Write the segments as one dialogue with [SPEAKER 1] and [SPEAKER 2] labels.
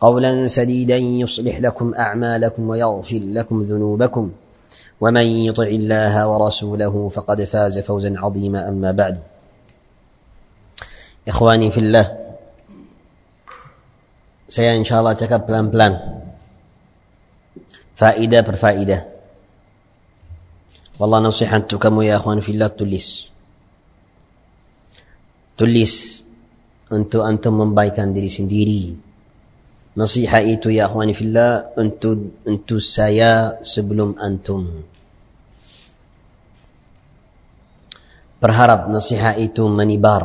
[SPEAKER 1] قولا سديدا يصلح لكم أعمالكم ويغفر لكم ذنوبكم. ومن يطع الله ورسوله فقد فاز فوزا عظيما أما بعد. إخواني في الله سيا إن شاء الله تكب بلان بلان فائدة. برفائده والله نصيحة أنتم يا إخوان في الله تليس تليس أنتم أنتم من بايكان ديري سنديري نصيحة إيتو يا أخواني في الله أنتو أنتو سايا سبلم أنتم برهرب نصيحة إيتو مني بار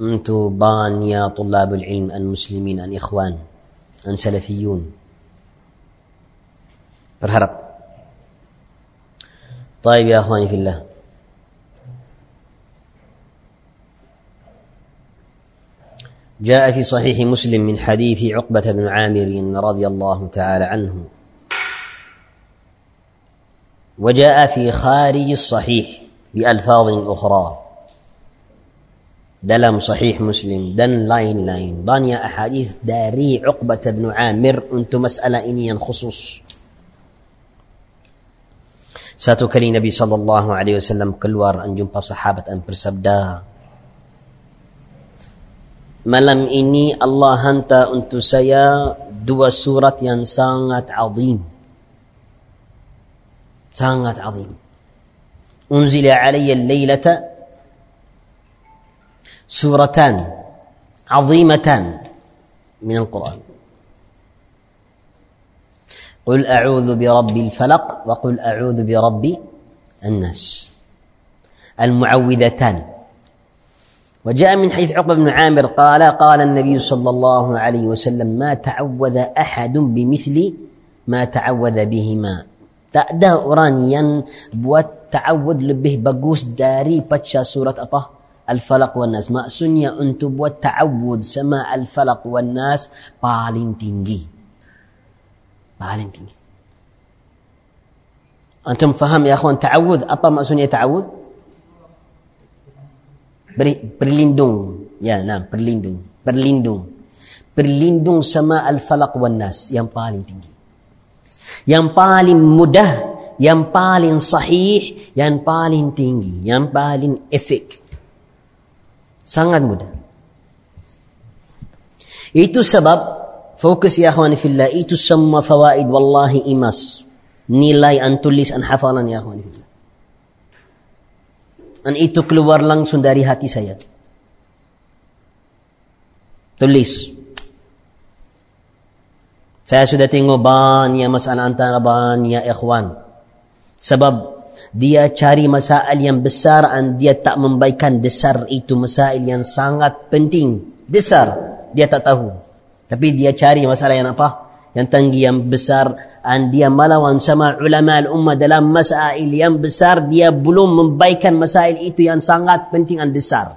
[SPEAKER 1] أنتو بان يا طلاب العلم المسلمين أن إخوان أن سلفيون برهرب طيب يا أخواني في الله جاء في صحيح مسلم من حديث عقبة بن عامر رضي الله تعالى عنه. وجاء في خارج الصحيح بألفاظ أخرى. دلم صحيح مسلم دن لاين لاين. بانيا أحاديث داري عقبة بن عامر أنت مسألة إنيا خصوص ساتو كلي نبي صلى الله عليه وسلم كلوار أنجم صحابة أن سبدا malam ini Allah hantar untuk saya dua surat yang sangat azim sangat azim unzila alayya al-lailata سورتان عظيمتان من القرآن قل أعوذ برب الفلق وقل أعوذ برب الناس المعوذتان وجاء من حيث عقبة بن عامر قال قال النبي صلى الله عليه وسلم ما تعوذ أحد بمثل ما تعوذ بهما. تأدى أورانيا تعوذ لبه بقوس داري باتشا سورة أطه الفلق والناس. ما سنيا أنتب تعوذ سماء الفلق والناس بالين تنجي. بالين تنجي. أنتم فهم يا أخوان تعوذ؟ أطه ما سنيا تعود Ber, berlindung. Ya, nah, berlindung. Berlindung. Berlindung sama Al-Falaq wa Nas yang paling tinggi. Yang paling mudah, yang paling sahih, yang paling tinggi, yang paling efek. Sangat mudah. Itu sebab fokus ya akhwani fillah itu semua fawaid wallahi imas. Nilai an tulis an hafalan ya akhwani fillah. Dan itu keluar langsung dari hati saya. Tulis. Saya sudah tengok banyak masalah antara banyak ikhwan. Sebab dia cari masalah yang besar dan dia tak membaikkan besar itu masalah yang sangat penting. Besar. Dia tak tahu. Tapi dia cari masalah yang apa? ينتنجي بسار عن دي ملوان سما علماء الأمة دلام مسائل ينبسر دي بلوم من بايكن مسائل إيتو ين سانغات بنتين عن دسار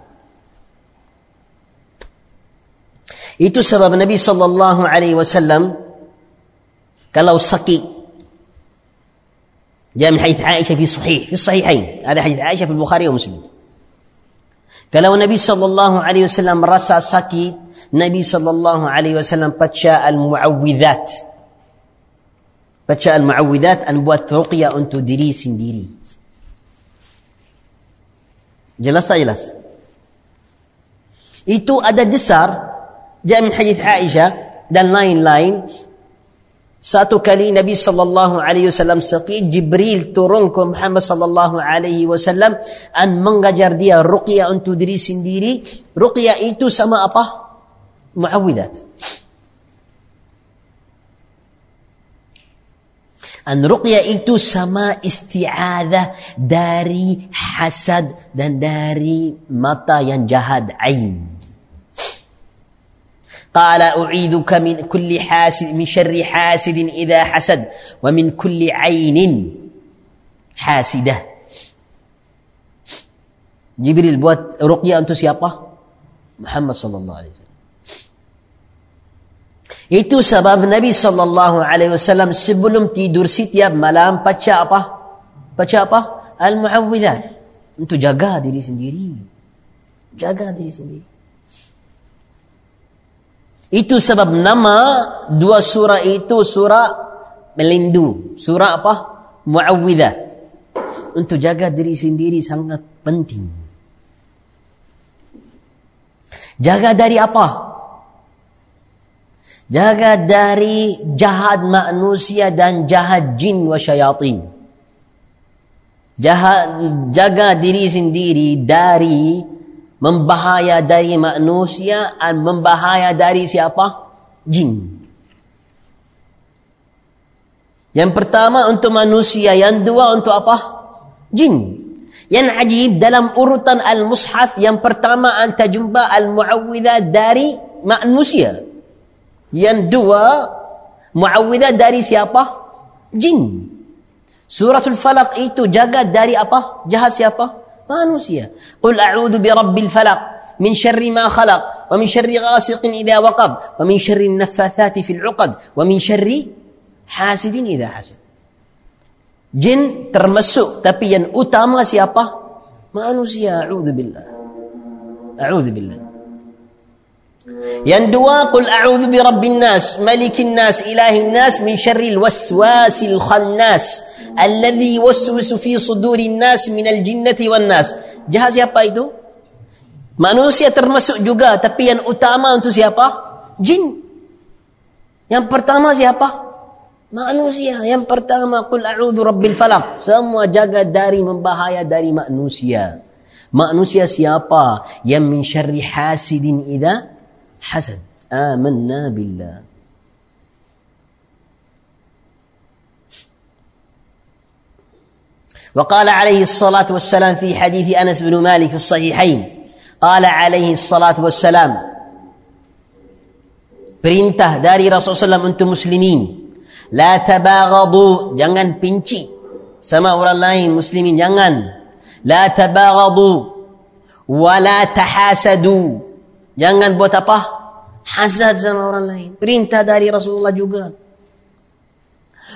[SPEAKER 1] النبي صلى الله عليه وسلم wasallam kalau saqi جاء من حديث عائشة في صحيح في الصحيحين هذا حديث عائشة في البخاري ومسلم قالوا النبي صلى الله عليه وسلم رسى سكي نبي صلى الله عليه وسلم بتشاء المعوذات بتشاء المعوذات أن بوات رقية أنتو ديري سنديري جلس جلس إتو أدا دسار جاء من حديث عائشة دان لاين لاين ساتو كالي نبي صلى الله عليه وسلم سقي جبريل ترونكم محمد صلى الله عليه وسلم أن منغجر دي رقية أنتو ديري سنديري رقية إتو سما أبا معوذات. أن رقية إلتو سما استعاذة داري حسد دان داري مطا ينجهد عين. قال أعيذك من كل حاسد من شر حاسد إذا حسد ومن كل عين حاسدة. جبريل بوت رقية أنت سيابا؟ محمد صلى الله عليه وسلم. Itu sebab Nabi sallallahu alaihi wasallam sebelum tidur setiap malam baca apa? Baca apa? Al-Muawwidzat. Untuk jaga diri sendiri. Jaga diri sendiri. Itu sebab nama dua surah itu surah melindu. Surah apa? Muawwidah. Untuk jaga diri sendiri sangat penting. Jaga dari apa? Jaga dari jahat manusia dan jahat jin wa syayatin. Jahat, jaga diri sendiri dari membahaya dari manusia dan membahaya dari siapa? Jin. Yang pertama untuk manusia, yang dua untuk apa? Jin. Yang ajib dalam urutan al-mushaf yang pertama anta jumpa al-muawwidah dari manusia. Yang dua muawwidah dari siapa? Jin. Suratul Falaq itu jaga dari apa? Jahat siapa? manusia. Qul a'udzu birabbil falaq min syarri ma khalaq wa min syarri ghasiqin idza waqab wa min syarri an-naffathati fil 'uqad wa min syarri hasidin idza hasad. Jin termasuk tapi yang utama siapa? Manusia. A'udzu billah. A'udzu billah. Yang dua, qul a'udzu bi rabbin nas, malikin nas, ilahin nas min syarril waswasil khannas alladhi waswisu fi sudurin nas min al jinnati wan nas. Jahat siapa itu? Manusia termasuk juga tapi yang utama untuk siapa? Jin. Yang pertama siapa? Manusia. Yang pertama qul a'udzu rabbil falaq. Semua jaga dari membahaya dari manusia. Manusia siapa? Yang min syarri hasidin idza hasad. Amanna billah. وقال عليه الصلاة والسلام في حديث أنس بن مالك في الصحيحين قال عليه الصلاة والسلام perintah dari Rasulullah SAW untuk muslimin la tabaghadu jangan benci sama orang lain muslimin jangan la tabaghadu wa la tahasadu jangan buat apa? Hasad sama orang lain. Perintah dari Rasulullah juga.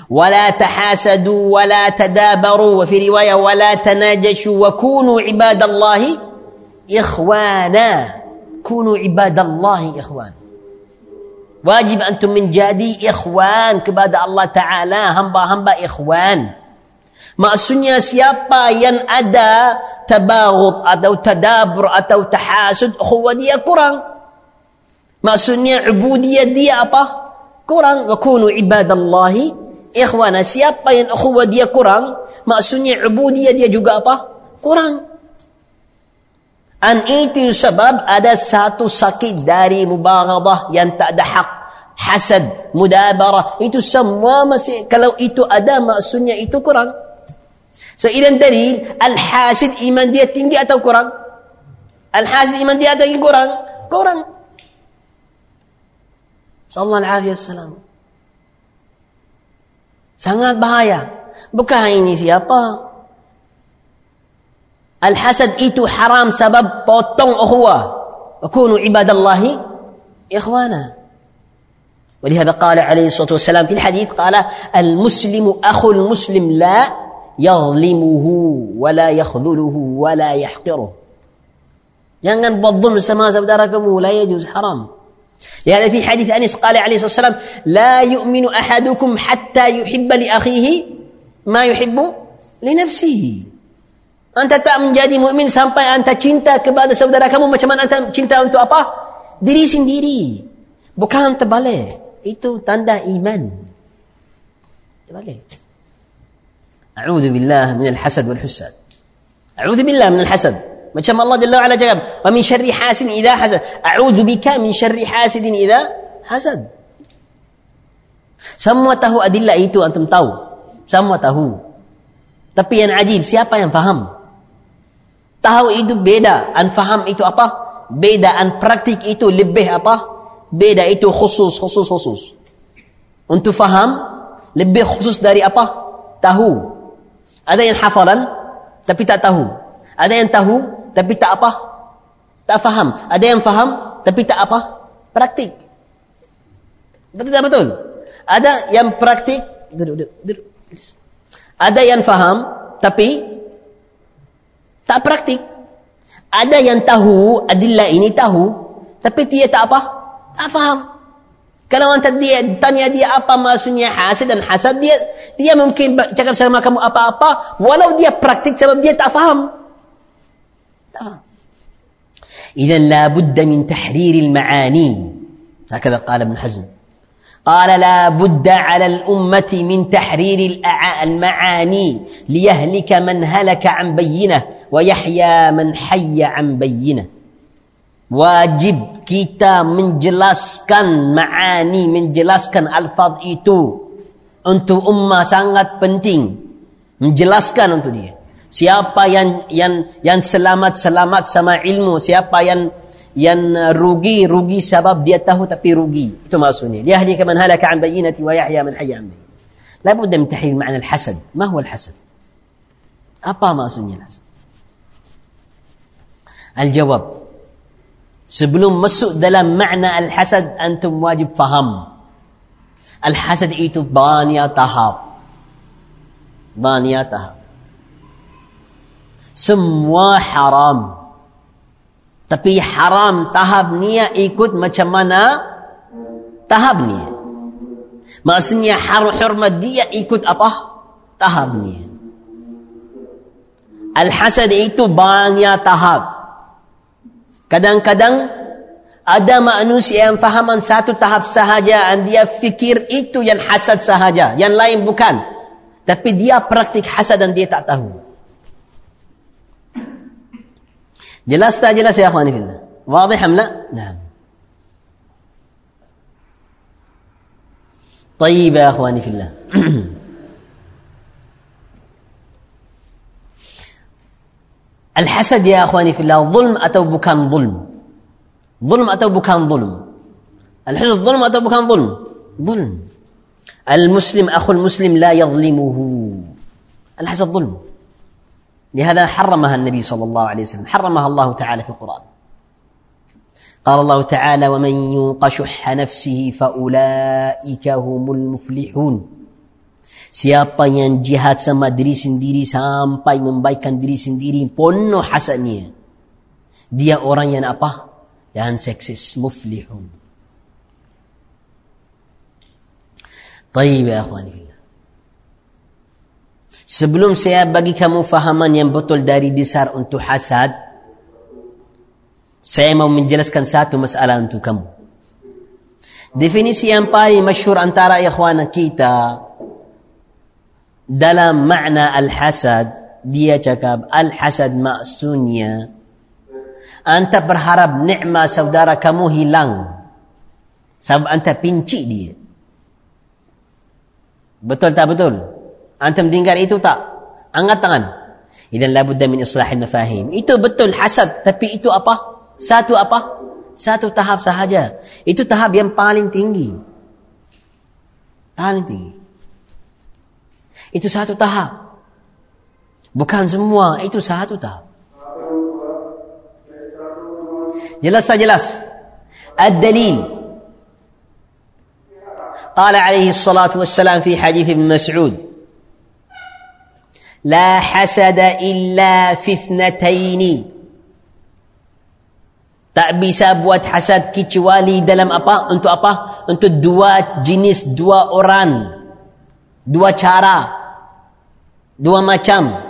[SPEAKER 1] ولا تحاسدوا ولا تدابروا وفي رواية ولا تناجشوا وكونوا عباد الله إخوانا كونوا عباد الله إخوانا واجب أنتم من جادي إخوان كباد الله تعالى همبا همبا إخوان Maksudnya siapa yang ada tabaghut atau tadabur atau tahasud, ukhuwah dia kurang. Maksudnya ubudiyah dia apa? Kurang. Wa kunu ibadallahi ikhwana. Siapa yang ukhuwah dia kurang, maksudnya ubudiyah dia juga apa? Kurang. An itu sebab ada satu sakit dari mubaghadah yang tak ada hak. Hasad, mudabarah. Itu semua masih, kalau itu ada maksudnya itu kurang. So ilan dalil al-hasid iman dia tinggi atau kurang? Al-hasid iman dia atau kurang? Kurang. Sallallahu alaihi wasallam. Sangat bahaya. Bukan ini siapa? Al-hasad itu haram sebab potong ukhuwah. Kunu ibadallahi ikhwana. ولهذا قال عليه الصلاة والسلام في الحديث قال المسلم أخو المسلم لا يظلمه ولا يخذله ولا يحقره jangan buat zulm sama saudara kamu la yajuz haram يعني في حديث أنس قال عليه الصلاة والسلام لا يؤمن أحدكم حتى يحب لأخيه ما يحب لنفسه Anta tak menjadi mukmin sampai anta cinta kepada saudara kamu macam mana anta cinta untuk apa? Diri sendiri. Bukan terbalik. Itu tanda iman. terbalik Billah min al-hasad wal husad a'udzu billah min al-hasad macam Allah Jalla wa'ala cakap wa min syarri hasidin idha hasad a'udzu bika min syarri hasidin idha hasad semua tahu adillah itu antum tahu semua tahu tapi yang ajib siapa yang faham tahu itu beda an faham itu apa beda an praktik itu lebih apa beda itu khusus khusus khusus untuk faham lebih khusus dari apa tahu ada yang hafalan tapi tak tahu. Ada yang tahu tapi tak apa. Tak faham. Ada yang faham tapi tak apa. Praktik. Betul tak betul? Ada yang praktik duduk, duduk, duduk. ada yang faham tapi tak praktik. Ada yang tahu adillah ini tahu tapi dia tak apa. Tak faham kalau anda dia tanya dia apa maksudnya hasad dan hasad dia dia mungkin cakap sama kamu apa-apa walau dia praktik sebab dia tak faham إذا لا بد من تحرير المعاني هكذا قال ابن حزم قال لا بد على الأمة من تحرير المعاني ليهلك من هلك عن بينه ويحيى من حي عن بينه wajib kita menjelaskan ma'ani, menjelaskan alfaz itu untuk ummah sangat penting. Menjelaskan untuk dia. Siapa yang yang yang selamat selamat sama ilmu siapa yang yang rugi rugi sebab dia tahu tapi rugi. Itu maksudnya dia. Ahli kaman halaka an bayyinati wa yahya man hayya an bayinati la budda min tahil ma'na al hasad ma huwa al hasad apa maksudnya al hasad al jawab sebelum masuk dalam makna al-hasad antum wajib faham. Al-hasad itu banyak tahap. Banyak tahap. Semua haram. Tapi haram tahap niat ikut macam mana? Tahap niat. Maksudnya haram hormat dia ikut apa? Tahap niat. Al-hasad itu banyak tahap kadang-kadang ada manusia yang fahaman satu tahap sahaja dan dia fikir itu yang hasad sahaja yang lain bukan tapi dia praktik hasad dan dia tak tahu جلست جلس يا اخواني في الله واضح ام لا نعم طيب يا اخواني في الله الحسد يا أخواني في الله ظلم اتو بكان ظلم. ظلم اتو بكان ظلم. الحسد ظلم اتو بكان ظلم. ظلم. المسلم أخو المسلم لا يظلمه. الحسد ظلم. لهذا حرمها النبي صلى الله عليه وسلم. حرمها الله تعالى في القرآن. قال الله تعالى ومن يوق شح نفسه فأولئك هم المفلحون. Siapa yang jihad sama diri sendiri sampai membaikkan diri sendiri penuh hasadnya. Dia orang yang apa? Yang sukses muflihun. Baik ya akhwani fillah. Sebelum saya bagi kamu fahaman yang betul dari dasar untuk hasad, saya mau menjelaskan satu masalah untuk kamu. Definisi yang paling masyhur antara ikhwan kita, dalam makna al-hasad, dia cakap al-hasad maksudnya anta berharap nikmat saudara kamu hilang sebab anta pinci dia. Betul tak betul? Antum dengar itu tak? Angkat tangan. Idan la budda min islahil mafahim. Itu betul hasad, tapi itu apa? Satu apa? Satu tahap sahaja. Itu tahap yang paling tinggi. Paling tinggi. Itu satu tahap. Bukan semua, itu satu tahap. Jelas tak jelas? Ad-dalil. قال عليه الصلاة والسلام في حديث ابن مسعود لا حسد إلا في اثنتين tak bisa buat hasad kecuali dalam apa untuk apa untuk dua jenis dua orang dua cara دوا ما كام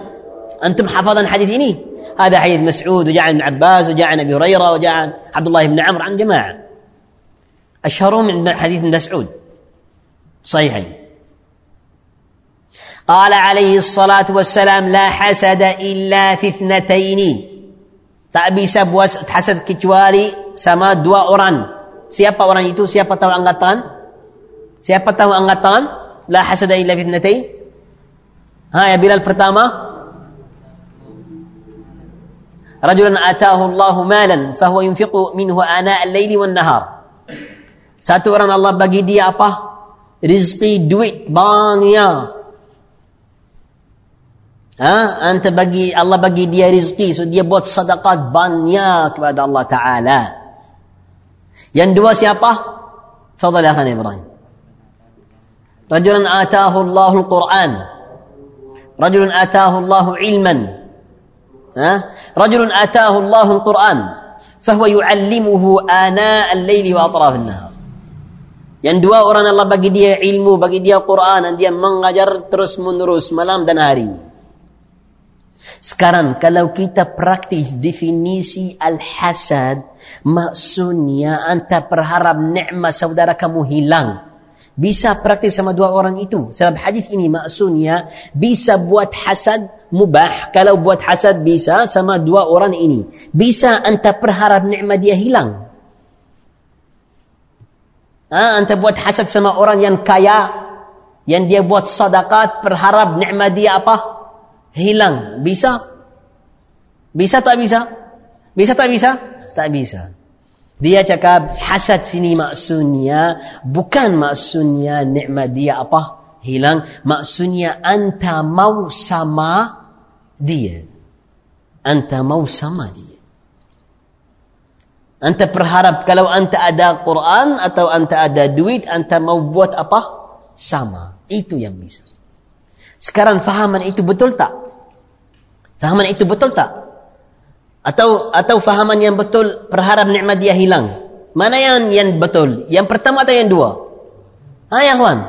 [SPEAKER 1] أنتم حافظا حديثيني هذا حديث مسعود وجاء عن ابن عباس وجاء عن أبي هريرة وجاء عن عبد الله بن عمرو عن جماعة. اشهرهم عند حديث ابن مسعود. صحيحين قال عليه الصلاة والسلام لا حسد إلا في اثنتين. تأبي سب حسد كتوالي سما دوا أوران. سيابا أوران يتو؟ سيابا تاو أنغطان؟ سيابا تاو أنغطان؟ لا حسد إلا في اثنتين. Ha ya Bilal pertama. Rajulan atahu Allah malan fahuwa yunfiqu minhu ana al-laili wan nahar. Satu orang Allah bagi dia apa? Rizqi duit banyak. Ha? Anta bagi Allah bagi dia rizki, so dia buat sedekah banyak kepada Allah Taala. Yang dua siapa? Akhan Ibrahim. Rajulan atahu Allah Al-Quran. Ilman. Ha? Rajulan atahu Allah Al-Quran. Fahuwa yu'allimuhu ana al-layli wa atraf al-nahar. Yang dua orang Allah bagi dia ilmu, bagi dia Quran dan dia mengajar terus menerus malam dan hari. Sekarang kalau kita praktis definisi al-hasad, maksudnya anta berharap nikmat saudara kamu hilang. Bisa praktis sama dua orang itu. Sebab hadis ini maksudnya bisa buat hasad mubah. Kalau buat hasad bisa sama dua orang ini. Bisa anta berharap nikmat dia hilang. Ha, anta buat hasad sama orang yang kaya, yang dia buat sadaqat, berharap nikmat dia apa? hilang. Bisa? Bisa tak bisa? Bisa tak bisa? Tak bisa. Dia cakap hasad sini maksudnya bukan maksudnya nikmat dia apa? Hilang. Maksudnya anta mau sama dia. Anta mau sama dia. Anta berharap kalau anta ada Quran atau anta ada duit, anta mau buat apa? Sama. Itu yang bisa. Sekarang fahaman itu betul tak? Fahaman itu betul tak? Atau atau fahaman yang betul berharap nikmat dia hilang? Mana yang yang betul? Yang pertama atau yang dua? Ha ya kawan.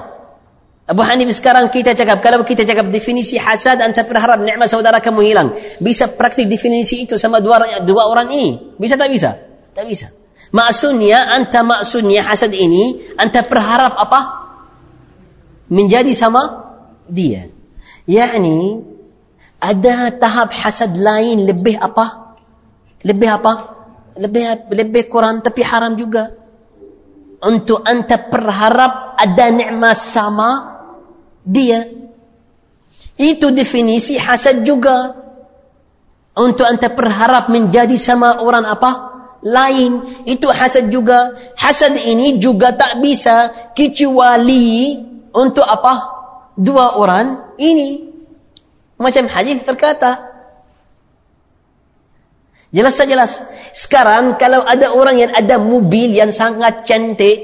[SPEAKER 1] Abu Hanif sekarang kita cakap kalau kita cakap definisi hasad anta berharap nikmat saudara kamu hilang. Bisa praktik definisi itu sama dua dua orang ini? Bisa tak bisa? Tak bisa. Maksudnya anta maksudnya hasad ini anta berharap apa? Menjadi sama dia. Yani ada tahap hasad lain lebih apa? Lebih apa? Lebih lebih kurang tapi haram juga. Untuk anta berharap ada nikmat sama dia. Itu definisi hasad juga. Untuk anta berharap menjadi sama orang apa? Lain. Itu hasad juga. Hasad ini juga tak bisa kecuali untuk apa? Dua orang ini. Macam hadis berkata. Jelas tak jelas? Sekarang kalau ada orang yang ada mobil yang sangat cantik,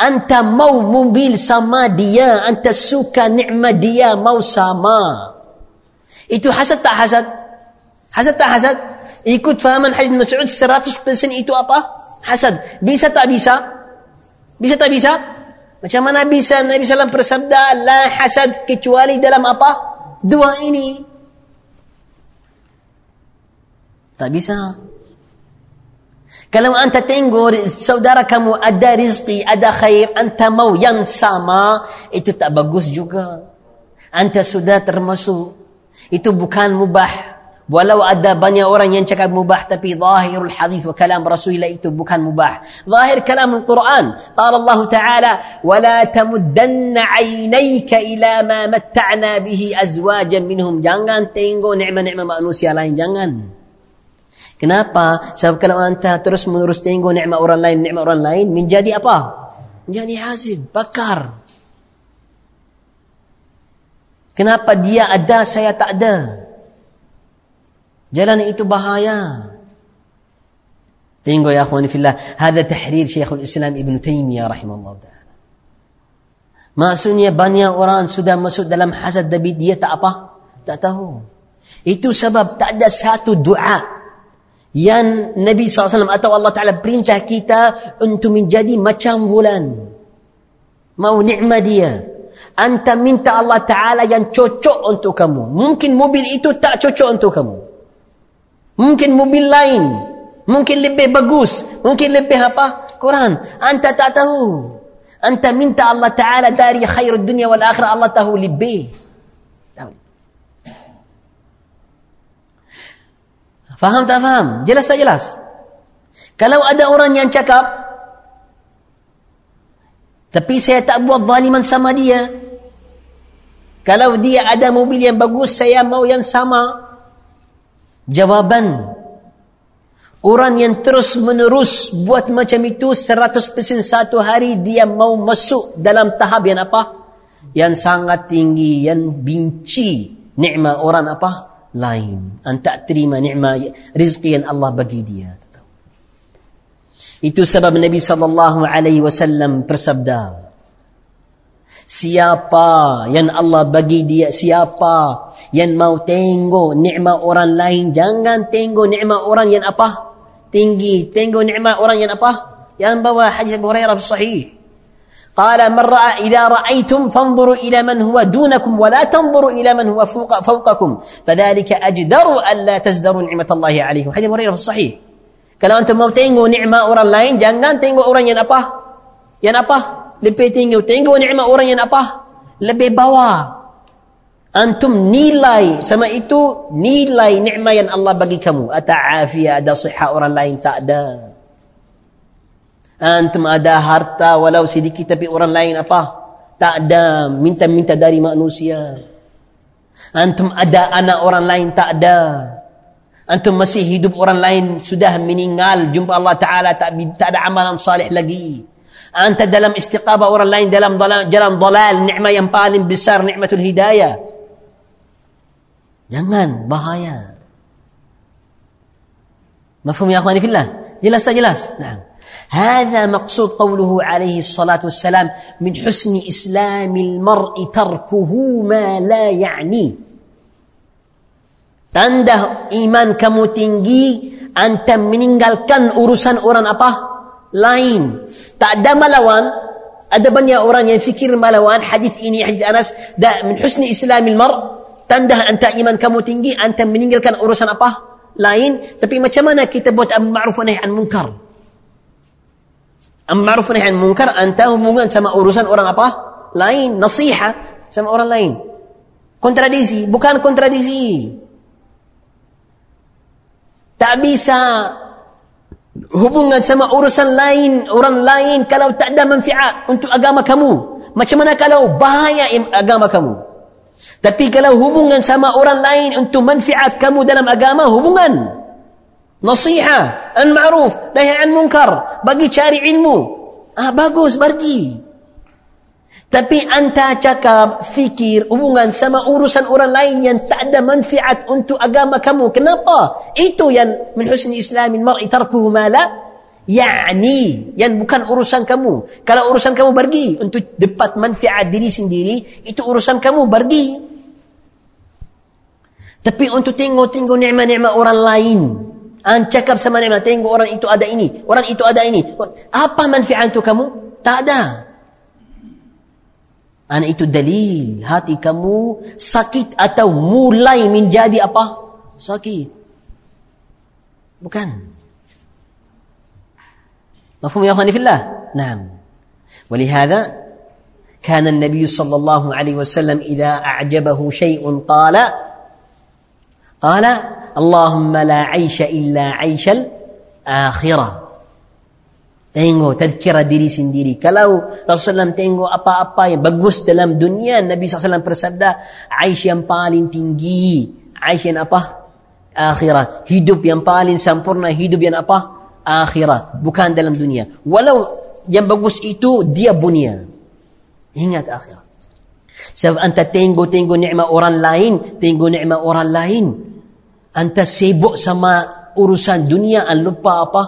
[SPEAKER 1] anta mau mobil sama dia, anta suka nikmat dia, mau sama. Itu hasad tak hasad? Hasad tak hasad? Ikut fahaman hadis Mas'ud 100% itu apa? Hasad. Bisa tak bisa? Bisa tak bisa? Macam mana bisa Nabi SAW bersabda, la hasad kecuali dalam apa? dua ini tak bisa kalau anta tengok saudara kamu ada rizki, ada khair, anta mau yang sama, itu tak bagus juga. Anta sudah termasuk. Itu bukan mubah. Walau ada banyak orang yang cakap mubah tapi zahirul hadis wa kalam Rasulullah itu bukan mubah. Zahir kalam Al-Quran. Qala Allah Ta'ala, "Wala tamuddanna 'ainayka ila ma matta'na bihi azwajan minhum." Jangan tengok nikmat-nikmat manusia lain, jangan. Kenapa? Sebab kalau anda terus menerus tengok nikmat orang lain, nikmat orang lain, menjadi apa? Menjadi hasil, bakar. Kenapa dia ada, saya tak ada? Jalan itu bahaya. Tengok ya akhwani fillah, hada tahrir Syekhul Islam Ibn Taymiyah rahimahullah ta'ala. Maksudnya banyak orang sudah masuk dalam hasad tapi dia tak apa? Tak tahu. Itu sebab tak ada satu doa yang Nabi SAW atau Allah Ta'ala perintah kita untuk menjadi macam bulan. Mau nikmat dia. Anta minta Allah Ta'ala yang cocok untuk kamu. Mungkin mobil itu tak cocok untuk kamu. Mungkin mobil lain. Mungkin lebih bagus. Mungkin lebih apa? Quran. Anta tak tahu. Anta minta Allah Ta'ala dari khair dunia wal akhirah. Allah tahu lebih. Faham tak faham? Jelas tak jelas? Kalau ada orang yang cakap, tapi saya tak buat zaliman sama dia. Kalau dia ada mobil yang bagus, saya mau yang sama. Jawaban, orang yang terus menerus buat macam itu 100% satu hari dia mau masuk dalam tahap yang apa? Yang sangat tinggi, yang benci nikmat orang apa? Lain. Anta terima nikmat rizki yang Allah bagi dia. Itu sebab Nabi wasallam bersabda, Siapa yang Allah bagi dia siapa yang mau tengok nikmat orang lain jangan tengok nikmat orang yang apa tinggi tengok nikmat orang yang apa yang bawa hadis Abu Hurairah sahih قال من رأى إذا رأيتم فانظروا إلى من هو دونكم ولا تنظروا إلى من هو فوق فوقكم فذلك أجدر ألا تزدروا نعمة الله عليكم حديث هريرة الصحيح kalau antum mau tengok nikmat orang lain jangan tengok orang yang apa yang apa lebih tinggi tengok nikmat orang yang apa lebih bawah antum nilai sama itu nilai nikmat yang Allah bagi kamu ada afiat ada sihat orang lain tak ada Antum ada harta walau sedikit tapi orang lain apa? Tak ada. Minta-minta dari manusia. Antum ada anak orang lain tak ada. Antum masih hidup orang lain sudah meninggal. Jumpa Allah Ta'ala tak, tak ada amalan salih lagi. Anta dalam istiqabah orang lain dalam dalal, jalan dalal. Ni'mah yang paling besar. Ni'matul hidayah. Jangan. Bahaya. Mafhum ya akhwani fillah? Jelas tak jelas? Nah. هذا مقصود قوله عليه الصلاة والسلام من حسن إسلام المرء تركه ما لا يعني Tanda iman kamu tinggi, anta meninggalkan urusan orang apa? Lain. Tak ada melawan. Ada banyak orang yang fikir melawan hadis ini, hadis Anas. Da, min husni islamil mar. Tanda anta iman kamu tinggi, anta meninggalkan urusan apa? Lain. Tapi macam mana kita buat ma'ruf nahi an munkar? Ma'ruf nahi munkar anta hubungan sama urusan orang apa? Lain, nasihat sama orang lain. Kontradisi, bukan kontradisi. Tak bisa hubungan sama urusan lain, orang lain kalau tak ada manfaat untuk agama kamu. Macam mana kalau bahaya agama kamu? Tapi kalau hubungan sama orang lain untuk manfaat kamu dalam agama, hubungan. Nasihat, al-ma'ruf, nahi an munkar, bagi cari ilmu. Ah bagus pergi. Tapi anta cakap fikir hubungan sama urusan orang lain yang tak ada manfaat untuk agama kamu. Kenapa? Itu yang min husni islamin mar'i tarkuhu ma la yani yang bukan urusan kamu. Kalau urusan kamu pergi untuk dapat manfaat diri sendiri, itu urusan kamu pergi. Tapi untuk tengok-tengok nikmat-nikmat orang lain, An cakap sama nikmat, tengok orang itu ada ini, orang itu ada ini. Apa manfaat untuk kamu? Tak ada. An itu dalil hati kamu sakit atau mulai menjadi apa? Sakit. Bukan. مفهوم يا اخواني في الله نعم ولهذا كان النبي صلى الله عليه وسلم اذا اعجبه شيء قال قال Allahumma la aisha illa عيش akhirah. Tengok tazkirah diri sendiri. Kalau Rasulullah SAW tengok apa-apa yang bagus dalam dunia, Nabi SAW bersabda, Aish yang paling tinggi. Aish yang apa? Akhirah. Hidup yang paling sempurna. Hidup yang apa? Akhirah. Bukan dalam dunia. Walau yang bagus itu, dia dunia. Ingat akhirah. Sebab anda tengok-tengok ni'ma orang lain, tengok ni'ma orang lain. Anta sibuk sama urusan dunia dan lupa apa?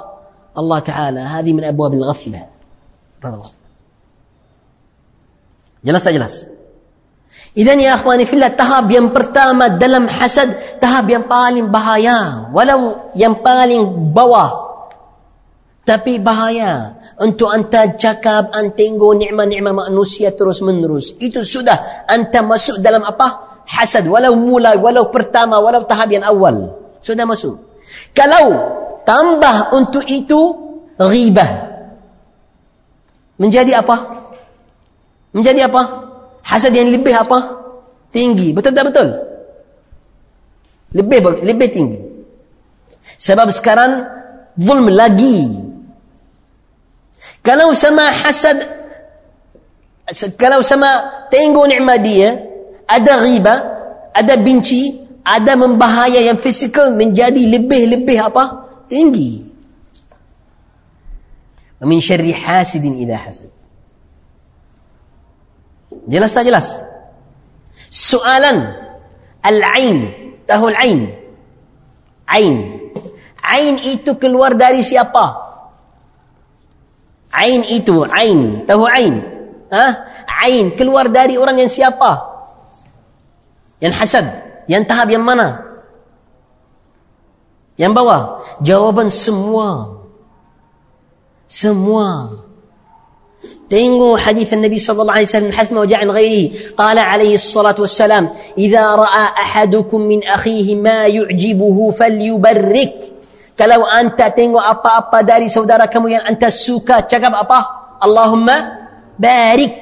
[SPEAKER 1] Allah Ta'ala. Hadi min abwab al-ghaflah. Jelas tak jelas? Idan ya akhwani fillah tahap yang pertama dalam hasad tahap yang paling bahaya walau yang paling bawah tapi bahaya untuk anta cakap anta tengok nikmat-nikmat manusia terus menerus itu sudah anta masuk dalam apa hasad walau mula walau pertama walau tahap yang awal. Sudah masuk. Kalau tambah untuk itu ghibah. Menjadi apa? Menjadi apa? Hasad yang lebih apa? Tinggi. Betul tak betul? Lebih lebih tinggi. Sebab sekarang zulm lagi. Kalau sama hasad kalau sama tengok nikmat dia ada riba, ada benci, ada membahaya yang fizikal menjadi lebih-lebih apa? Tinggi. Min syarri hasidin idha hasad. Jelas tak jelas? Soalan Al-Ain Tahu Al-Ain Ain Ain itu keluar dari siapa? Ain itu Ain Tahu Ain ha? Ain keluar dari orang yang siapa? Yang hasad Yang tahap yang mana? Yang bawah Jawaban semua Semua تنقوا حديث النبي صلى الله عليه وسلم حث وجاء عن غيره قال عليه الصلاة والسلام إذا رأى أحدكم من أخيه ما يعجبه فليبرك kalau anta tengok apa-apa dari saudara kamu yang anta suka cakap apa Allahumma barik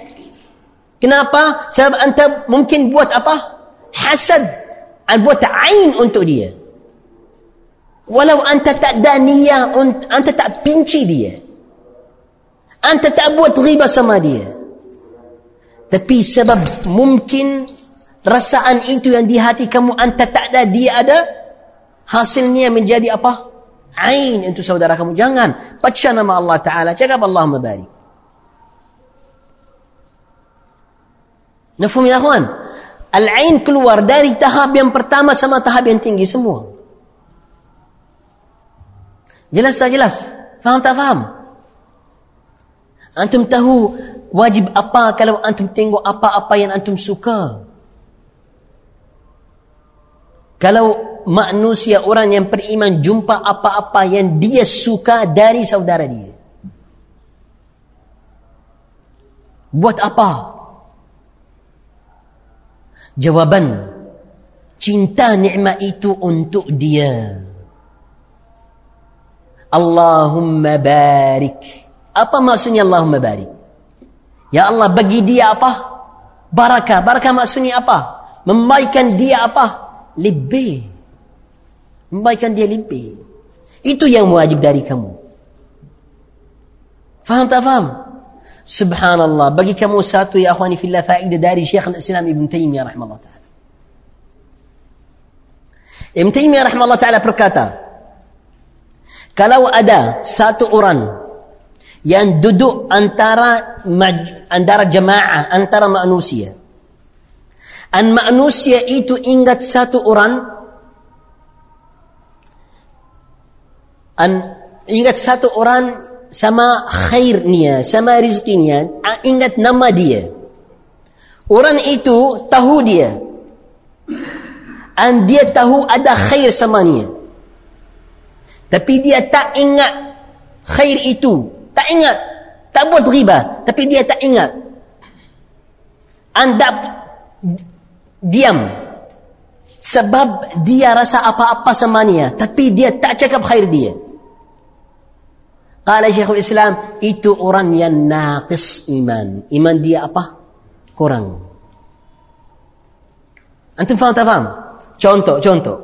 [SPEAKER 1] kenapa sebab anta mungkin buat apa Hasad buat ain untuk dia walau anta tak ada niat anta tak pinci dia Anta tak buat riba sama dia. Tapi sebab mungkin rasaan itu yang di hati kamu anta tak ada dia ada hasilnya menjadi apa? Ain untuk saudara kamu. Jangan baca nama Allah Taala, cakap Allahumma barik. Nafhum ya akhwan? Al-ain keluar dari tahap yang pertama sama tahap yang tinggi semua. Jelas tak jelas? Faham tak faham? Antum tahu wajib apa kalau antum tengok apa-apa yang antum suka. Kalau manusia orang yang beriman jumpa apa-apa yang dia suka dari saudara dia. Buat apa? Jawaban cinta nikmat itu untuk dia. Allahumma barik. Apa maksudnya Allahumma barik? Ya Allah bagi dia apa? Barakah. Barakah maksudnya apa? Membaikkan dia apa? Lebih. Membaikkan dia lebih. Itu yang wajib dari kamu. Faham tak faham? Subhanallah. Bagi kamu satu ya akhwani fillah faedah dari Syekh al-Islam Ibn Taymiyah rahimahullah ta'ala. Ibn Taymiyah rahimahullah ta'ala berkata, kalau ada satu orang yang duduk antara antara jemaah antara manusia dan manusia itu ingat satu orang dan ingat satu orang sama khairnya sama rizkinya ingat nama dia orang itu tahu dia dan dia tahu ada khair sama dia tapi dia tak ingat khair itu tak ingat. Tak buat riba. Tapi dia tak ingat. Anda diam. Sebab dia rasa apa-apa sama dia. Tapi dia tak cakap khair dia. Kala Syekhul Islam, itu orang yang naqis iman. Iman dia apa? Kurang. Antum faham tak faham? Contoh, contoh.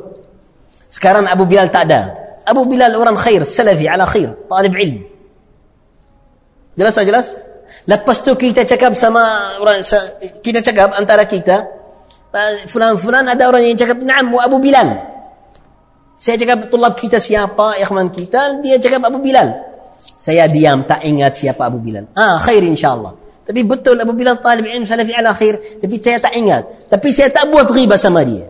[SPEAKER 1] Sekarang Abu Bilal tak ada. Abu Bilal orang khair, salafi ala khair, talib ilmu. Jelas tak jelas? Lepas tu kita cakap sama orang kita cakap antara kita fulan-fulan ada orang yang cakap na'am Abu Bilal. Saya cakap tulab kita siapa ikhwan kita dia cakap Abu Bilal. Saya diam tak ingat siapa Abu Bilal. Ah khair insyaallah. Tapi betul Abu Bilal talib ilmu salafi ala khair tapi saya tak ingat. Tapi saya tak buat riba sama dia.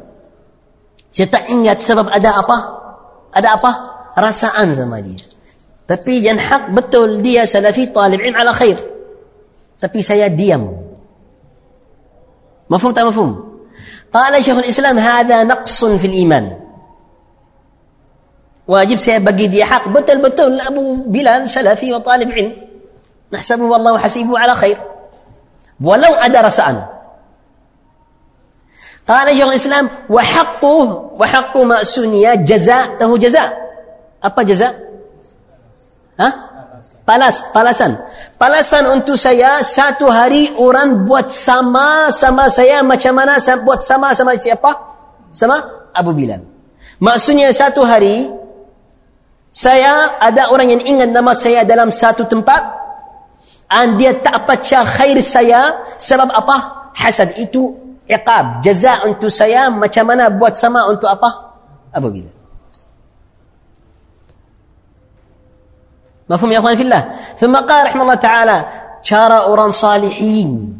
[SPEAKER 1] Saya tak ingat sebab ada apa? Ada apa? Rasaan sama dia. Tapi yang hak betul dia salafi talib ilm ala khair. Tapi saya diam. Mafhum tak mafhum? Qala Syekhul Islam hadha naqsun fil iman. Wajib saya bagi dia hak betul-betul Abu Bilal salafi wa talib ilm. Nahsabu wallahu hasibu ala khair. Walau ada rasaan. Qala Syekhul Islam wa haqquh wa haqqu ma'sunya jaza tahu jaza. Apa jaza? Ha? Palas, palasan. Palasan untuk saya satu hari orang buat sama sama saya macam mana saya buat sama sama siapa? Sama Abu Bilal. Maksudnya satu hari saya ada orang yang ingat nama saya dalam satu tempat dan dia tak baca khair saya sebab apa? hasad itu iqab jaza untuk saya macam mana buat sama untuk apa? apa bila? mafum ya khuan fillah thumma qara rahmatullah ta'ala cara orang salihin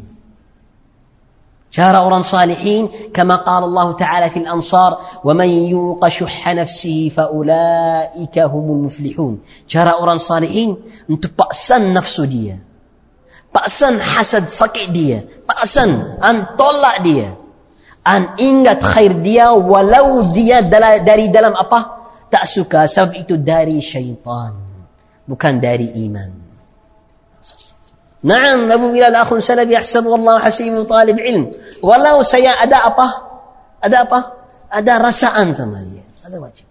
[SPEAKER 1] شهرا صالحين كما قال الله تعالى في الأنصار ومن يوق شح نفسه فأولئك هم المفلحون. شهرا أورا صالحين أنت بأسا نفسه دي بأسا حسد سكي دي بأسا أن طلع دي أن إنجت خير دي ولو دي داري دلم أبا. تأسك سبعت داري شيطان بكان داري إيمان. Naam Abu Bilal akhun salabi yahsabu Allah hasibu talib ilm. Walau saya ada apa? Ada apa? Ada rasaan sama dia. Ada wajib.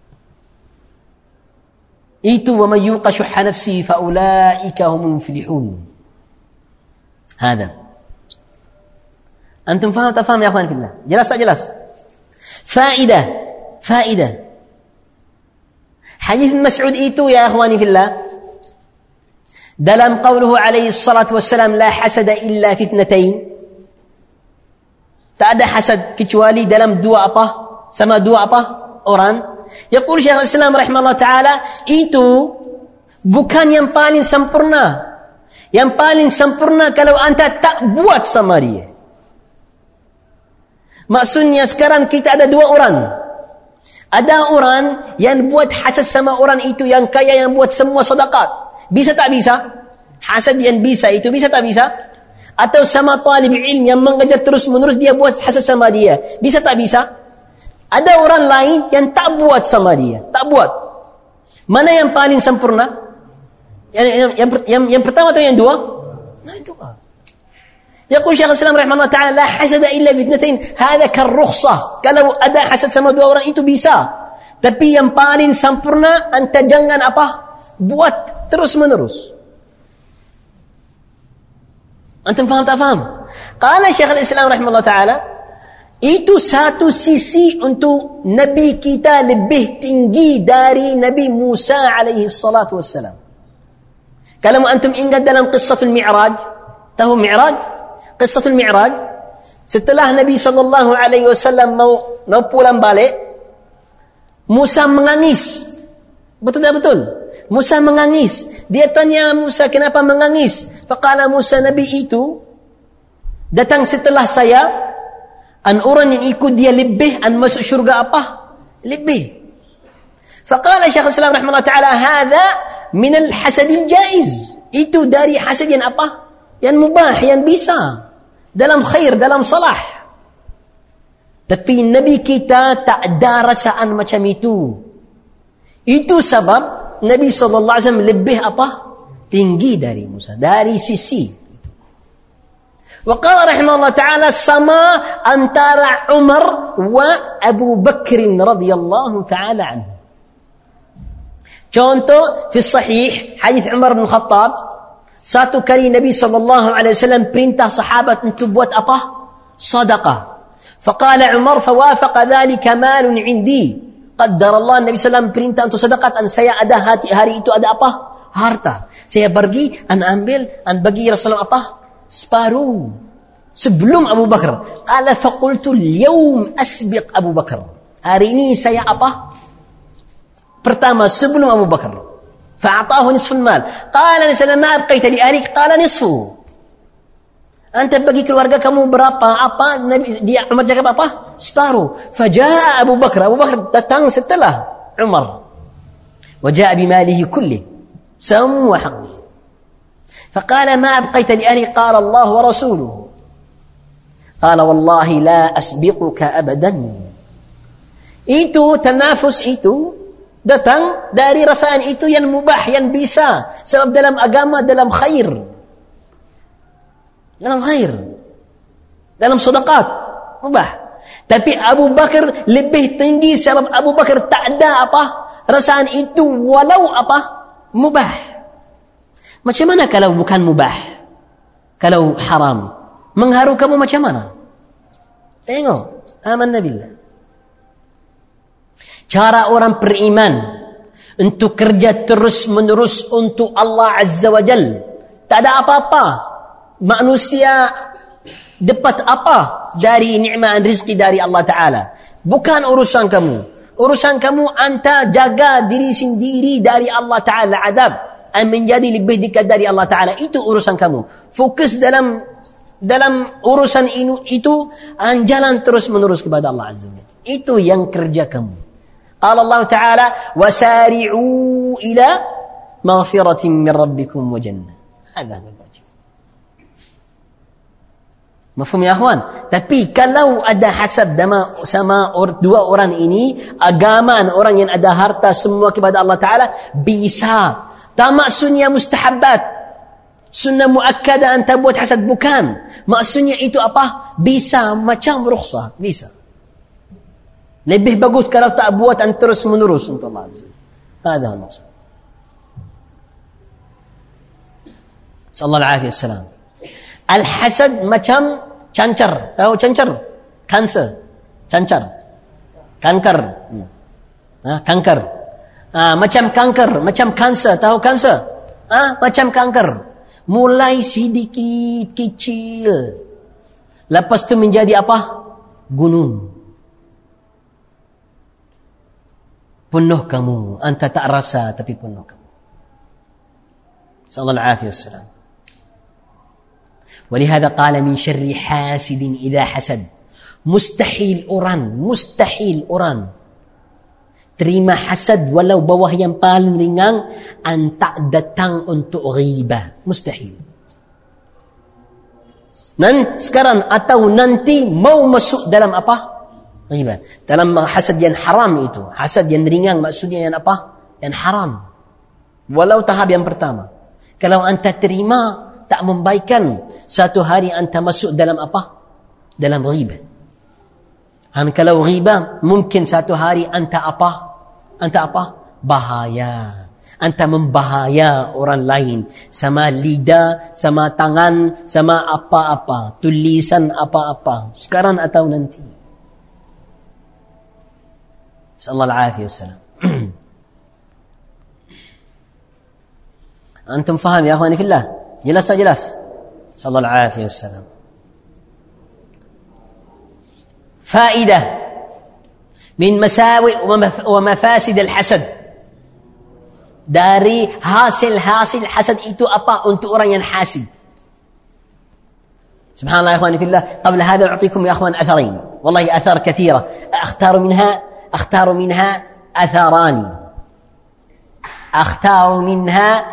[SPEAKER 1] Itu wa man yuqa shuhha nafsihi fa ulaika humul muflihun. هذا أنتم فهم تفهم يا أخوان في الله جلس جلس فائدة فائدة حديث مسعود إيتو يا أخواني في الله Dalam qauluhu alaihi salatu wassalam la hasada illa fi ithnatain tak ada hasad kecuali dalam dua apa? Sama dua apa? Orang. Yaqul Syekh Islam rahimahullah taala itu bukan yang paling sempurna. Yang paling sempurna kalau anta tak buat sama dia. Maksudnya sekarang kita ada dua orang. Ada orang yang buat hasad sama orang itu yang kaya yang buat semua sedekah bisa tak bisa? Hasad yang bisa itu bisa tak bisa? Atau sama talib ilm yang mengajar terus menerus dia buat hasad sama dia. Bisa tak bisa? Ada orang lain yang tak buat sama dia. Tak buat. Mana yang paling sempurna? Yang, yang, yang, yang, yang pertama atau yang dua? Nah, dua. يقول شيخ الاسلام رحمه الله تعالى لا حسد الا باثنتين هذا كالرخصه kalau ada hasad sama dua orang itu bisa tapi yang paling sempurna anta jangan apa buat terus menerus. Antum faham tak faham? Qala Syekh al-Islam rahimahullah taala itu satu sisi untuk Nabi kita lebih tinggi dari Nabi Musa alaihi salatu wassalam. Kalau antum ingat dalam kisah Mi'raj, tahu Mi'raj? Kisah Mi'raj, setelah Nabi sallallahu alaihi wasallam mau mau pulang balik, Musa menangis. Betul tak betul? Musa menangis. Dia tanya Musa kenapa menangis? Faqala Musa Nabi itu datang setelah saya an orang yang ikut dia lebih an masuk syurga apa? Lebih. Faqala Syekh Islam rahimahullah taala hadza min al-hasad al-jaiz. Itu dari hasad yang apa? Yang mubah, yang bisa. Dalam khair, dalam salah. Tapi Nabi kita tak ada rasaan macam itu. Itu sebab Nabi SAW lebih apa? Tinggi dari Musa. Dari sisi. وقال رحمه الله تعالى sama antara Umar wa Abu Bakr radhiyallahu taala anhu. Contoh fi sahih hadis Umar bin Khattab satu kali Nabi sallallahu alaihi wasallam perintah sahabat untuk buat apa? Sedekah. فقال عمر فوافق ذلك مال عندي Qaddar Allah Nabi SAW perintah untuk sedekah dan saya ada hati hari itu ada apa? Harta. Saya pergi dan ambil dan bagi Rasulullah apa? Separuh. Sebelum Abu Bakar. Qala faqultu al-yawm asbiq Abu Bakar. Hari ini saya apa? Pertama sebelum Abu Bakar. Fa'atahu nisful mal. Qala Nabi SAW ma abqaita li ahlik? Qala nisfu. Anta bagi keluarga kamu berapa? Apa Nabi dia Umar cakap apa? Separuh. Faja'a Abu Bakar. Abu Bakar datang setelah Umar. Waja'a bimalihi kulli. Semua haknya. فقال ما أبقيت لأهلي قال الله ورسوله قال والله لا أسبقك أبدا itu tanafus itu datang dari rasaan itu yang mubah yang bisa sebab dalam agama dalam khair dalam khair dalam sedekah mubah tapi Abu Bakar lebih tinggi sebab Abu Bakar tak ada apa. Rasaan itu walau apa? Mubah. Macam mana kalau bukan mubah? Kalau haram? Mengharu kamu macam mana? Tengok aman billah cara orang beriman untuk kerja terus menerus untuk Allah Azza wa Jal. Tak ada apa-apa. Manusia dapat apa dari nikmat rizki dari Allah Ta'ala. Bukan urusan kamu. Urusan kamu anta jaga diri sendiri dari Allah Ta'ala adab. Dan menjadi lebih dekat dari Allah Ta'ala. Itu urusan kamu. Fokus dalam dalam urusan inu, itu dan jalan terus menerus kepada Allah Azza wa Itu yang kerja kamu. Qala Allah Ta'ala wasari'u ila maghfiratin min rabbikum wa jannah. Mafhum ya akhwan? Tapi kalau ada hasad sama, sama or, dua orang ini, agaman orang yang ada harta semua kepada Allah Ta'ala, bisa. Tak maksudnya mustahabat. Sunnah mu'akkada anta buat hasad. Bukan. Maksudnya itu apa? Bisa. Macam rukhsah. Bisa. Lebih bagus kalau tak buat dan terus menerus untuk Allah Azza. Ada maksud. Sallallahu alaihi wasallam. Al-hasad macam cancer. Tahu cancer? Kanser cancer. Kanker. Ha, kanker. Ha, macam kanker. Macam kanser. Tahu kanser? Ha, macam kanker. Mulai sedikit kecil. Lepas tu menjadi apa? Gunung. Penuh kamu. Anta tak rasa tapi penuh kamu. Sallallahu alaihi wasallam ولهذا قال من شر حاسد إذا حسد. مستحيل أوران مستحيل أوران. Terima hasad walau bawah yang paling ringan an tak datang untuk ghibah. Mustahil. Dan sekarang atau nanti mau masuk dalam apa? Ghibah. Dalam hasad yang haram itu. Hasad yang ringan maksudnya yang apa? Yang haram. Walau tahap yang pertama. Kalau anda terima tak membaikkan satu hari anda masuk dalam apa? Dalam riba. Dan kalau riba, mungkin satu hari anda apa? Anda apa? Bahaya. Anda membahaya orang lain. Sama lidah, sama tangan, sama apa-apa. Tulisan apa-apa. Sekarang atau nanti. Sallallahu alaihi wasallam. Antum faham ya akhwani fillah? jelas tak jelas sallallahu alaihi wasallam فائدة من مساوئ ومفاسد الحسد. Dari hasil-hasil hasad itu apa untuk orang yang سبحان الله يا اخواني في الله قبل هذا اعطيكم يا اخوان اثرين والله اثار كثيره اختار منها اختار منها اثران اختار منها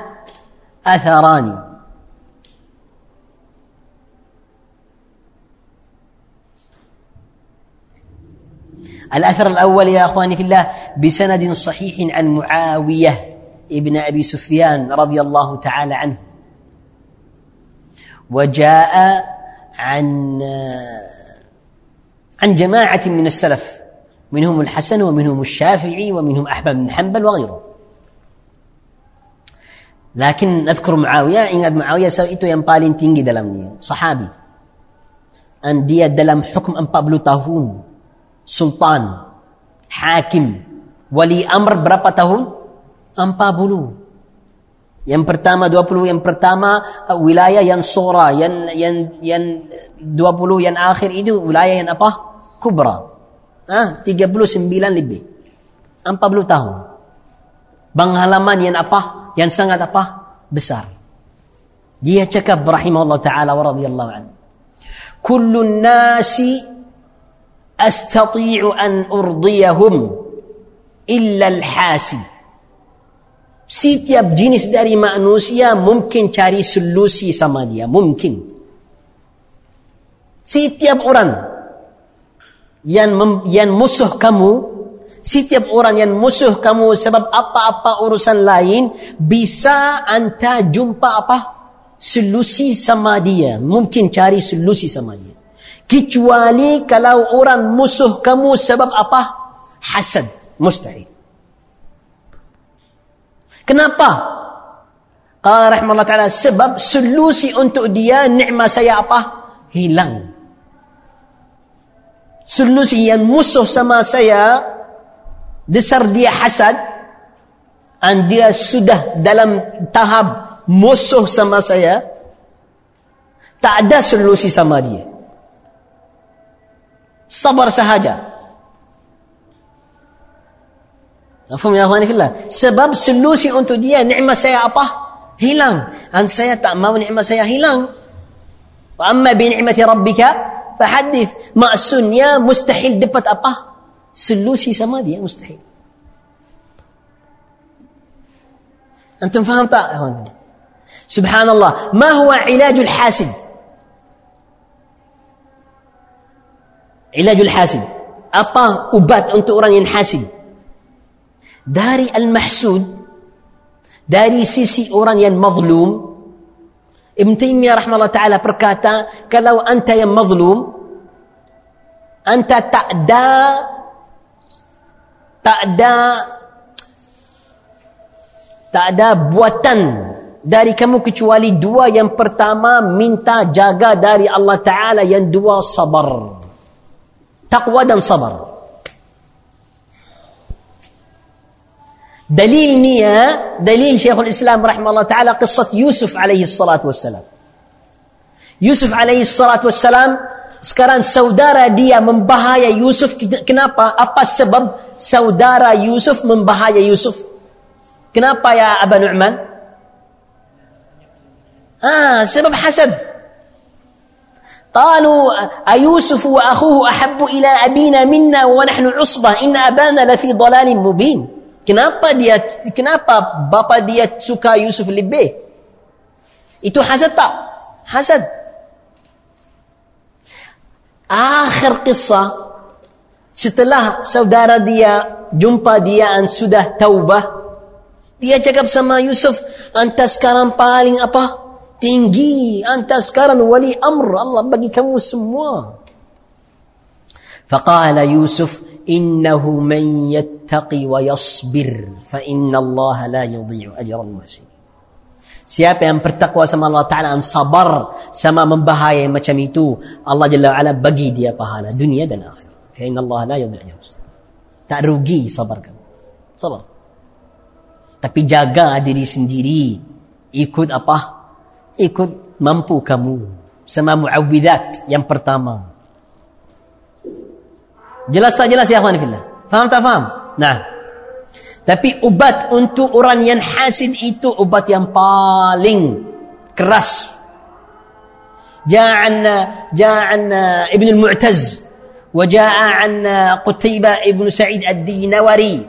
[SPEAKER 1] اثران الأثر الأول يا أخواني في الله بسند صحيح عن معاوية ابن أبي سفيان رضي الله تعالى عنه. وجاء عن عن جماعة من السلف منهم الحسن ومنهم الشافعي ومنهم أحمد بن حنبل وغيره لكن نذكر معاوية إن معاوية itu yang paling tinggi dalamnya sahabi dan dia dalam hukum 40 tahun. Sultan, hakim, wali amr berapa tahun? 40. Yang pertama 20 yang pertama uh, wilayah yang sora yang yang yang 20 yang akhir itu wilayah yang apa? Kubra. Ah, 39 lebih. 40 tahun. Bang halaman yang apa? Yang sangat apa? Besar. Dia cakap rahimahullah taala wa anhu. Kullu nasi أستطيع أن أرضيهم إلا الحاسد Setiap jenis dari manusia mungkin cari solusi sama dia. Mungkin. Setiap orang yang, mem, yang musuh kamu, setiap orang yang musuh kamu sebab apa-apa urusan lain, bisa anda jumpa apa? Solusi sama dia. Mungkin cari solusi sama dia kecuali kalau orang musuh kamu sebab apa? Hasad. Mustahil. Kenapa? Qala rahimahullah ta'ala sebab solusi untuk dia nikmat saya apa? Hilang. Solusi yang musuh sama saya dasar dia hasad dan dia sudah dalam tahap musuh sama saya tak ada solusi sama dia sabar sahaja Faham ya akhwani fillah? Sebab solusi untuk dia nikmat saya apa? Hilang. Dan saya tak mau nikmat saya hilang. Wa amma bi ni'mati rabbika fahaddith. Maksudnya mustahil dapat apa? Solusi sama dia mustahil. Antum faham tak? Subhanallah. Ma huwa ilajul hasid? Ilajul hasid. Apa ubat untuk orang yang hasid? dari al-mahsud dari sisi orang yang mazlum Ibn Taymiyah rahmatullah ta'ala berkata kalau anta yang mazlum anta tak ada tak ada tak ada buatan dari kamu kecuali dua yang pertama minta jaga dari Allah Ta'ala yang dua sabar تقوى دا صبر. دليل نية دليل شيخ الإسلام رحمه الله تعالى قصة يوسف عليه الصلاة والسلام. يوسف عليه الصلاة والسلام سكران سودارا ديا من بهايا يوسف كنابا أبا السبب سودارا يوسف من بهايا يوسف كنابا يا أبا نعمان آه سبب حسد قالوا أيوسف وأخوه أحب إلى أبينا منا ونحن عصبة إن أبانا لفي ضلال مبين Kenapa dia kenapa bapa dia suka Yusuf lebih? Itu hasad tak? Hasad. Akhir kisah setelah saudara dia jumpa dia dan sudah taubah dia cakap sama Yusuf anta sekarang paling apa tinggi anta sekarang wali amr. Allah bagi kamu semua. Faqala yusuf innahu man yattaqi wa yasbir fa inna Allah la yudhi'u ajra al muhsin siapa yang bertakwa sama Allah taala dan sabar sama membahaya macam itu Allah jalla ala bagi dia pahala dunia dan akhir. Fa inna Allah la yudhi'u ajra al muhsin tak rugi sabar kamu. Sabar. Tapi jaga diri sendiri. Ikut apa? Ikut mampu kamu. Sama mu'awidat yang pertama. Jelas tak jelas ya akhwan fillah? Faham tak faham? Nah. Tapi ubat untuk orang yang hasid itu ubat yang paling keras. جاء عن ابن المعتز وجاء عن قتيبة ابن سعيد الدينوري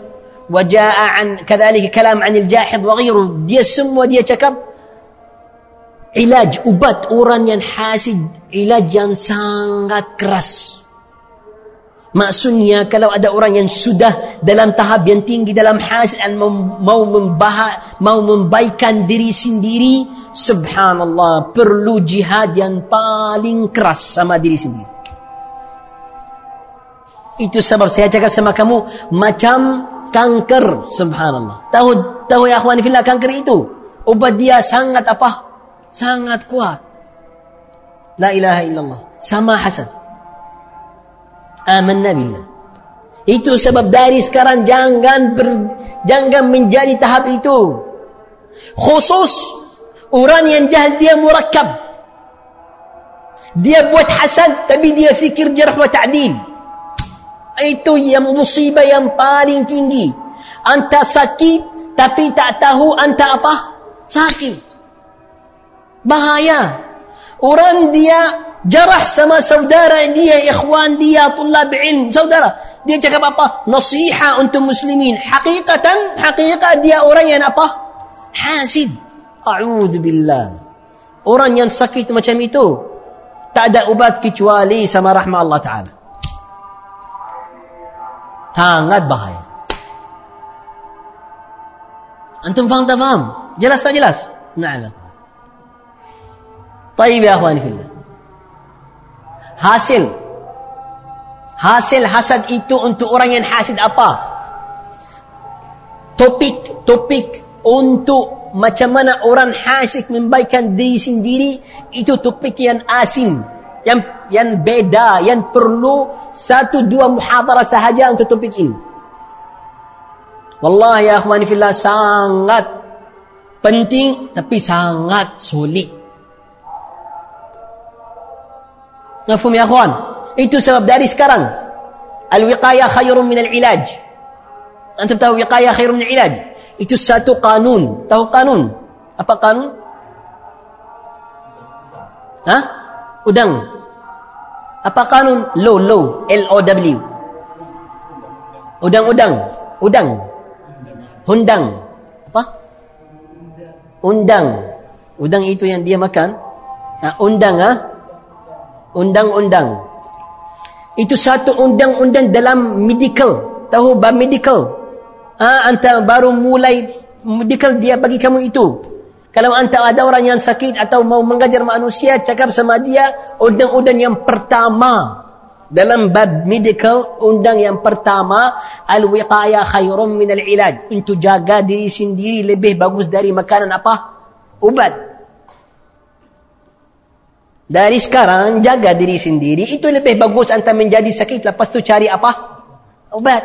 [SPEAKER 1] وجاء عن كذلك كلام عن الجاحظ وغيره dia semua dia cakap ilaj ubat orang yang hasid ilaj yang sangat keras Maksudnya kalau ada orang yang sudah dalam tahap yang tinggi dalam hasil dan mau membahas, mau membaikan diri sendiri, subhanallah perlu jihad yang paling keras sama diri sendiri. Itu sebab saya cakap sama kamu macam kanker, subhanallah. Tahu tahu ya akhwani fillah kanker itu ubat dia sangat apa? Sangat kuat. La ilaha illallah. Sama hasad amanna billah. Itu sebab dari sekarang jangan ber, jangan menjadi tahap itu. Khusus orang yang jahil dia murakkab. Dia buat hasad tapi dia fikir jarh wa ta'dil. Itu yang musibah yang paling tinggi. Anta sakit tapi tak tahu anta apa? Sakit. Bahaya. Orang dia jarah sama saudara dia, ikhwan dia, tulab ilm, saudara. Dia cakap apa? Nasiha untuk muslimin. Hakikatan, hakikat dia orang yang apa? Hasid. A'udhu billah. Orang yang sakit macam itu, tak ada ubat kecuali sama rahmat Allah Ta'ala. Sangat bahaya. Antum faham tak faham? Jelas tak jelas? Na'am. Taib ya اخواني في hasil, hasil, hasad itu untuk orang yang hasid apa? Topik topik untuk macam mana orang hasid membaikkan diri sendiri itu topik yang asing yang yang beda yang perlu satu dua muhadarah sahaja untuk topik ini. Wallahi ya akhwani fillah sangat penting tapi sangat sulit. Ngafum ya akhwan? Itu sebab dari sekarang al-wiqayah khairun min al-ilaj. Antum tahu wiqayah khairun min al-ilaj? Itu satu kanun. Tahu kanun? Apa kanun? Ha? Udang. Apa kanun? Law, law. L-O-W. Udang-udang. Udang. Hundang. Apa? Undang. Udang itu yang dia makan. Ha, undang, ha? Undang-undang. Itu satu undang-undang dalam medical. Tahu bah medical? Ha, anta baru mulai medical dia bagi kamu itu. Kalau anda ada orang yang sakit atau mau mengajar manusia, cakap sama dia, undang-undang yang pertama dalam bab medical, undang yang pertama, al-wiqaya khairun min al-ilaj. Untuk jaga diri sendiri lebih bagus dari makanan apa? Ubat. Dari sekarang jaga diri sendiri itu lebih bagus antara menjadi sakit lepas tu cari apa? Ubat.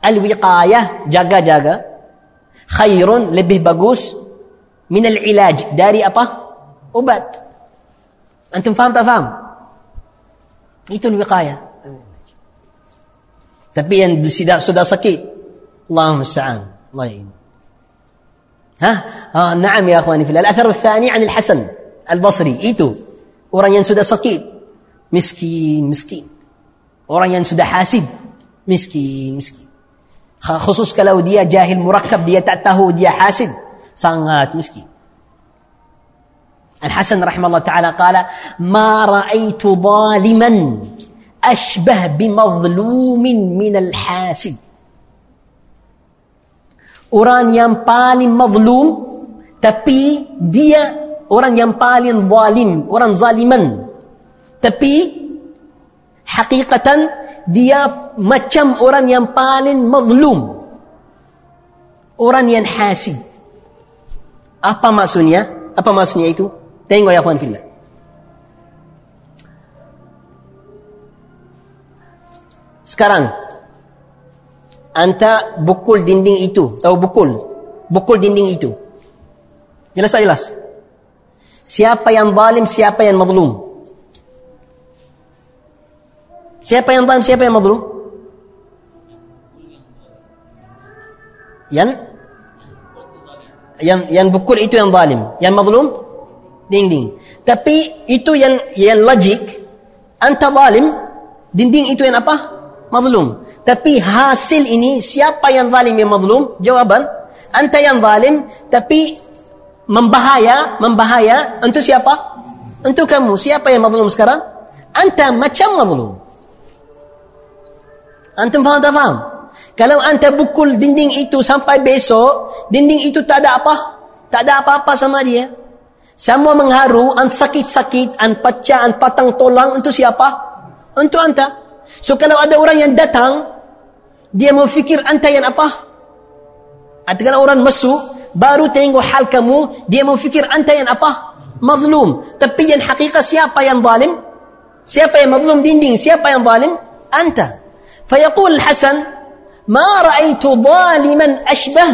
[SPEAKER 1] Al-wiqayah jaga-jaga. Khairun lebih bagus min al-ilaj dari apa? Ubat. Antum faham tak faham? Itu al-wiqayah. Tapi yang sudah sudah sakit. Allahumma sa'an. Allah ya'in. Ha? Ha, ah, na'am ya akhwani filah. Al-athar al-thani 'an al-Hasan al-Basri. Itu. Orang yang sudah sakit miskin miskin orang yang sudah hasid miskin miskin khusus kalau dia jahil murakkab dia tak tahu dia hasid sangat miskin. Al-Hasan rahimahullah ta'ala qala ma ra'aitu zaliman ashbah bimazlumin min al-hasid. Orang yang paling mazlum tapi dia orang yang paling zalim, orang zaliman. Tapi hakikatan dia macam orang yang paling mazlum. Orang yang hasid. Apa maksudnya? Apa maksudnya itu? Tengok ya kawan fillah. Sekarang anta bukul dinding itu, tahu bukul? Bukul dinding itu. Jelas tak jelas? Siapa yang zalim, siapa yang mazlum? Siapa yang zalim, siapa yang mazlum? Yang? Yang yang bukul itu yang zalim. Yang mazlum? Dinding. Tapi itu yang yang logik anta zalim dinding itu yang apa? Mazlum. Tapi hasil ini siapa yang zalim yang mazlum? Jawaban anta yang zalim tapi membahaya membahaya untuk siapa untuk kamu siapa yang mazlum sekarang anta macam mazlum antum faham tak faham kalau anda pukul dinding itu sampai besok, dinding itu tak ada apa? Tak ada apa-apa sama dia. Semua mengharu, an sakit-sakit, an pecah, an patang tulang, untuk siapa? Untuk anda. So kalau ada orang yang datang, dia mau fikir anda yang apa? Atau kalau orang masuk, baru tengok hal kamu dia mau fikir anta yang apa? Mazlum. Tapi yang hakika siapa yang zalim? Siapa yang mazlum dinding? Siapa yang zalim? Anta. Fayaqul hasan ma raaitu zaliman ashbah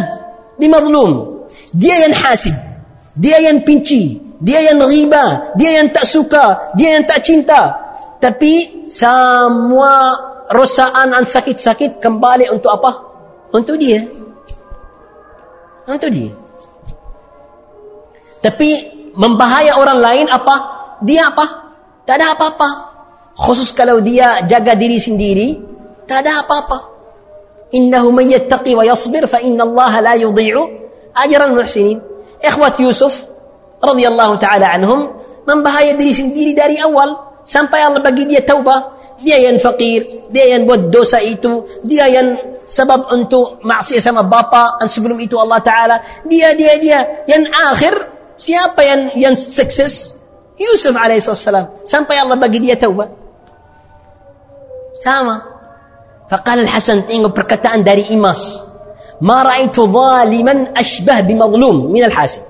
[SPEAKER 1] bimazlum. Dia yang hasib dia yang pinci dia yang riba dia yang tak suka dia yang tak cinta. Tapi semua rosaan an sakit-sakit kembali untuk apa? Untuk dia. Ha, itu dia. Tapi membahaya orang lain apa? Dia apa? Tak ada apa-apa. Khusus kalau dia jaga diri sendiri, tak ada apa-apa. Innahu may yattaqi wa yasbir fa inna Allah la yudhi'u ajran muhsinin. Ikhwat Yusuf radhiyallahu taala anhum membahaya diri sendiri dari awal sampai Allah bagi dia taubah dia yang fakir dia yang buat dosa itu dia yang sebab untuk maksiat sama bapa dan sebelum itu Allah taala. Dia dia dia. Yang akhir siapa yang yang sukses? Yusuf alaihissalam sampai Allah bagi dia taubah. Sama. فقال الحسن perkataan بركتان داري إيماس ما رأيت ظالما أشبه بمظلوم من الحاسد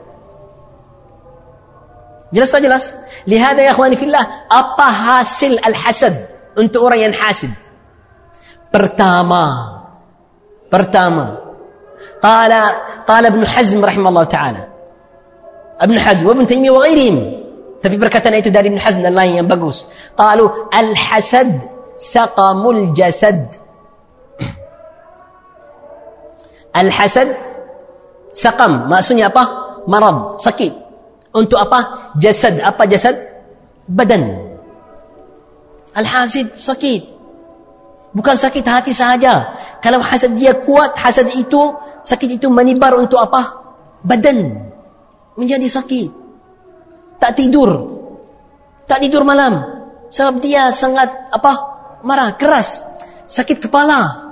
[SPEAKER 1] jelas tak jelas لهذا يا أخواني في الله apa hasil al-hasad untuk orang yang hasid pertama pertama قال قال ابن حزم رحمه الله تعالى ابن حزم وابن تيمية وغيرهم tapi perkataan itu dari Ibn Hazm dan lain yang bagus. Qalu al-hasad saqamul jasad. Al-hasad saqam maksudnya apa? Marad, sakit. Untuk apa? Jasad. Apa jasad? Badan. Al-hasid sakit. Bukan sakit hati sahaja. Kalau hasad dia kuat, hasad itu, sakit itu menibar untuk apa? Badan menjadi sakit. Tak tidur. Tak tidur malam. Sebab dia sangat apa? Marah, keras. Sakit kepala.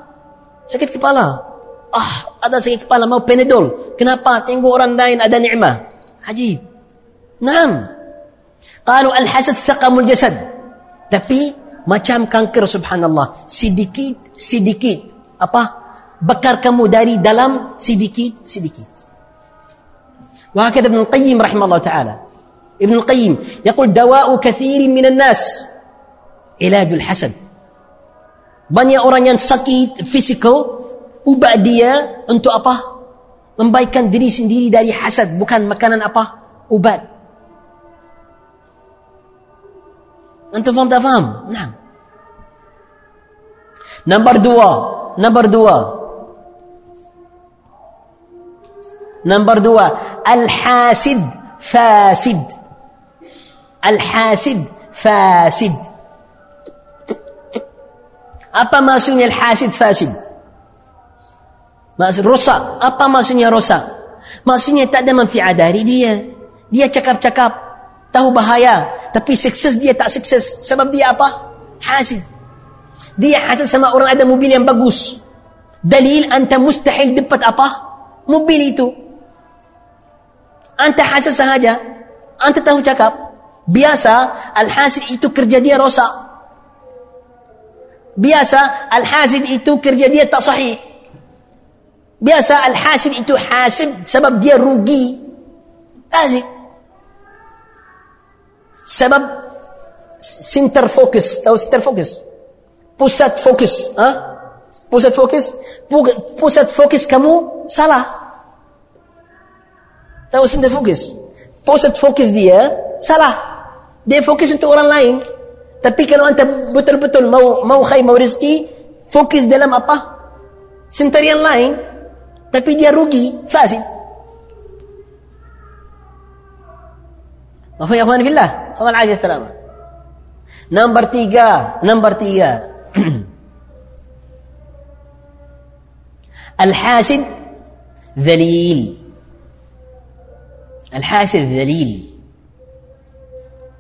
[SPEAKER 1] Sakit kepala. Ah, ada sakit kepala mau penedol. Kenapa? Tengok orang lain ada ni'mah. Ajib. Naam. Qalu al-hasad saqamul jasad. Tapi macam kanker subhanallah. Sedikit, sedikit. Apa? Bakar kamu dari dalam sedikit, sedikit. وهكذا ابن القيم رحمه الله تعالى ابن القيم يقول دواء كثير من الناس علاج الحسد banyak orang yang sakit physical ubat dia untuk apa membaikkan diri sendiri dari hasad bukan makanan apa ubat antum faham tak faham nah nombor dua nombor dua Nombor dua, al-hasid fasid. Al-hasid fasid. Apa maksudnya al-hasid fasid? Maksud rosak. Apa maksudnya rosak? Maksudnya tak ada manfaat dari dia. Dia cakap-cakap. Tahu bahaya. Tapi sukses dia tak sukses. Sebab dia apa? Hasid. Dia hasid sama orang ada mobil yang bagus. Dalil anta mustahil dapat apa? Mobil itu. Anta hasil sahaja. Anta tahu cakap. Biasa, al-hasid itu kerja dia rosak. Biasa, al-hasid itu kerja dia tak sahih. Biasa, al-hasid itu hasid sebab dia rugi. Hasid. Sebab center focus. Tahu center focus? Pusat fokus. Ha? Pusat fokus? Pusat fokus kamu salah. Tahu center fokus. Pusat fokus dia salah. Dia fokus untuk orang lain. Tapi kalau anda betul-betul mau mau khair, mau rezeki, fokus dalam apa? Center yang lain. Tapi dia rugi, fasid. Mafu ya akhwani fillah. Salam alaihi salam. Nombor tiga. Nombor tiga. Al-hasid dhalil. Al-hasid dhalil.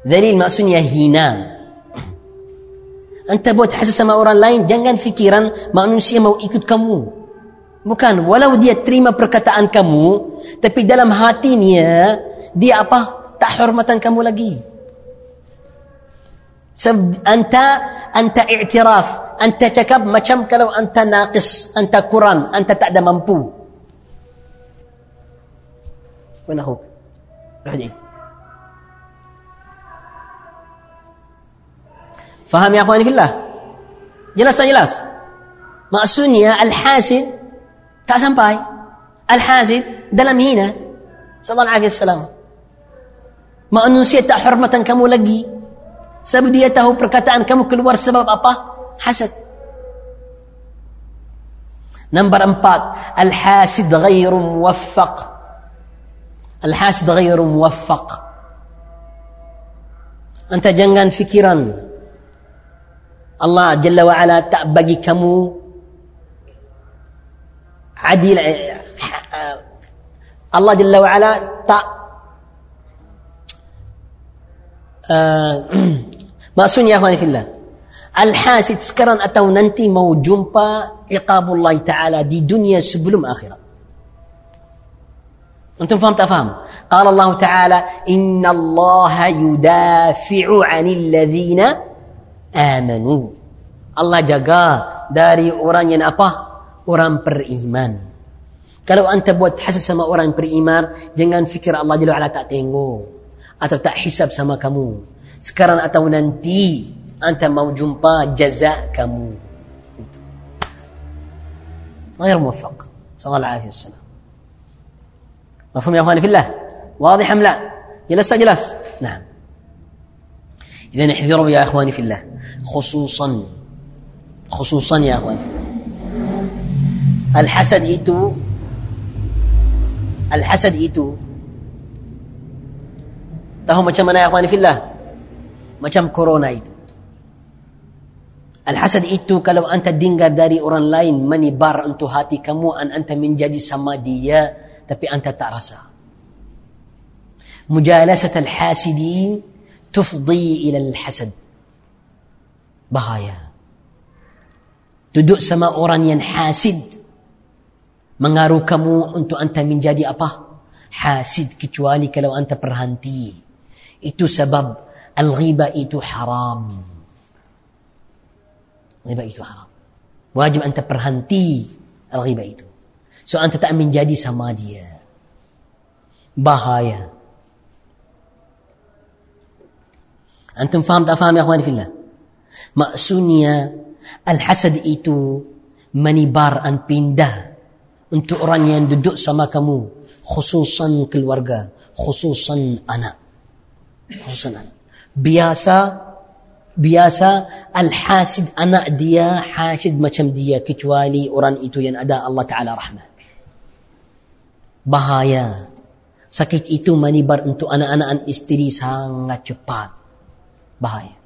[SPEAKER 1] Dhalil maksudnya hina. Anta buat hasil sama orang lain, jangan fikiran manusia mau ikut kamu. Bukan, walau dia terima perkataan kamu, tapi dalam hatinya, dia apa? Tak hormatan kamu lagi. Sebab anta, anta i'tiraf, anta cakap macam kalau anta naqis, anta kurang, anta tak ada mampu. Mana hope? Raji. Faham ya akhwani fillah? Jelas tak jelas? Maksudnya al-hasid tak sampai. Al-hasid dalam hina. Sallallahu alaihi wasallam. Manusia tak hormatan kamu lagi. Sebab dia tahu perkataan kamu keluar sebab apa? Hasad. Nombor empat. Al-hasid ghairu muwaffaq. الحاسد غير موفق أنت jangan fikiran Allah Jalla wa Ala tak bagi kamu adil Allah Jalla wa Ala tak uh, maksudnya akhwani fillah Al-hasid sekarang atau nanti mau jumpa iqabullah ta'ala di dunia sebelum akhirat أنتم فهم تفهم قال الله تعالى إن الله يدافع عن الذين آمنوا Allah jaga dari orang yang apa? Orang beriman. Kalau anda buat hasad sama orang beriman, jangan fikir Allah Jalla wa'ala tak tengok. Atau tak hisab sama kamu. Sekarang atau nanti, anda mau jumpa jaza kamu. غير موفق صلى الله العافية والسلام مفهوم يا أخواني في الله واضح أم لا جلست جلس نعم إذا احذروا يا إخواني في الله خصوصا خصوصا يا الله الحسد itu الحسد itu tahu macam mana ya fillah macam corona itu Al-hasad itu kalau anta dengar dari orang lain menibar untuk hati kamu an anta menjadi sama dia tapi anta tak rasa. Mujalasat al-hasidin tufdi ila al-hasad. Bahaya. Duduk sama orang yang hasid mengaruh kamu untuk anta menjadi apa? Hasid kecuali kalau anta perhenti. Itu sebab al-ghiba itu haram. Riba itu haram. Wajib anda perhenti riba itu. So anda tak menjadi sama dia. Bahaya. Antum faham tak faham ya akhwani fillah? Maksudnya al-hasad itu menibar dan pindah untuk orang yang duduk sama kamu khususan keluarga khususan anak حسنا. بياسا بياسا الحاسد أنا ديا حاسد ما كم ديا كتوالي أران ايتو ين أداء الله تعالى رحمة. bahaya sakit itu أنتو أنا أنا أن إستري sangat cepat بهايا.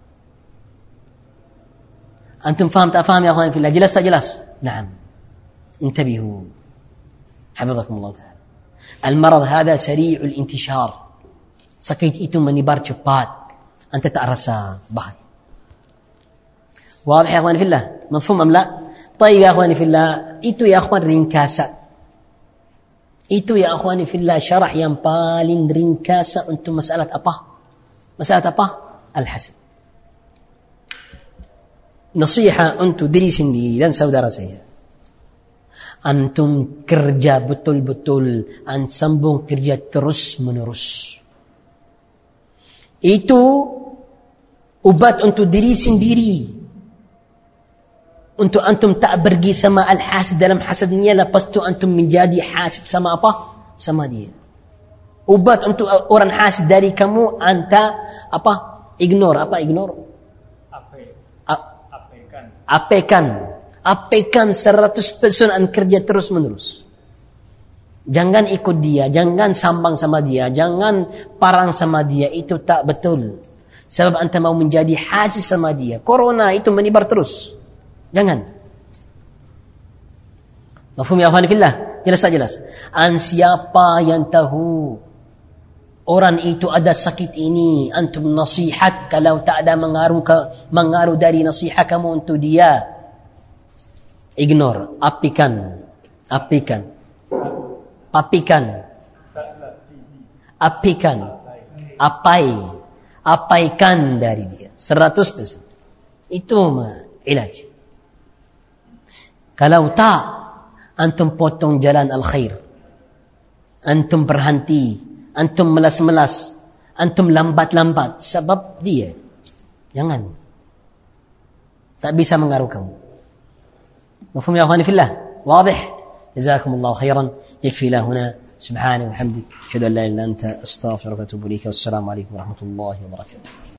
[SPEAKER 1] أنتم فهمت؟ أفهم يا أخوان في الله؟ جلست جلس. نعم. انتبهوا. حفظكم الله تعالى. المرض هذا سريع الانتشار. Sakit itu menibar cepat anta tak rasa bahaya واضح يا اخواني في الله مفهوم ام لا طيب يا اخواني في الله itu ya akhwan ringkasan itu ya akhwani fillah syarah yang paling ringkasa untuk masalah apa masalah apa al-hasad nasihat untuk diri sendiri dan saudara saya antum kerja betul-betul an sambung kerja terus menerus itu ubat untuk diri sendiri untuk antum tak pergi sama al-hasid dalam hasadnya lepas tu antum menjadi hasid sama apa? Sama dia. Ubat untuk orang hasid dari kamu anta apa? Ignore. Apa ignore? Apekan. Apekan. Apekan 100% an kerja terus menerus. Jangan ikut dia. Jangan sambang sama dia. Jangan parang sama dia. Itu tak betul. Sebab anta mau menjadi hasid sama dia. Corona itu menibar terus. Jangan. Mafhum ya akhwani fillah? Jelas tak jelas? An siapa yang tahu orang itu ada sakit ini, antum nasihat kalau tak ada mengaruh ke, mengaruh dari nasihat kamu untuk dia. Ignore, apikan. Apikan apikan. Apikan. Apai. Apaikan dari dia. 100% itu ilaj. Kalau tak antum potong jalan al-khair. Antum berhenti. Antum melas-melas. Antum lambat-lambat. Sebab dia. Jangan. Tak bisa mengaruh kamu. Mufum ya akhwani fillah. Wadih. جزاكم الله خيرا. يكفي إلى هنا سبحانه وبحمدك أشهد أن لا إله إلا أنت. أستغفرك وأتوب إليك. والسلام عليكم ورحمة الله وبركاته.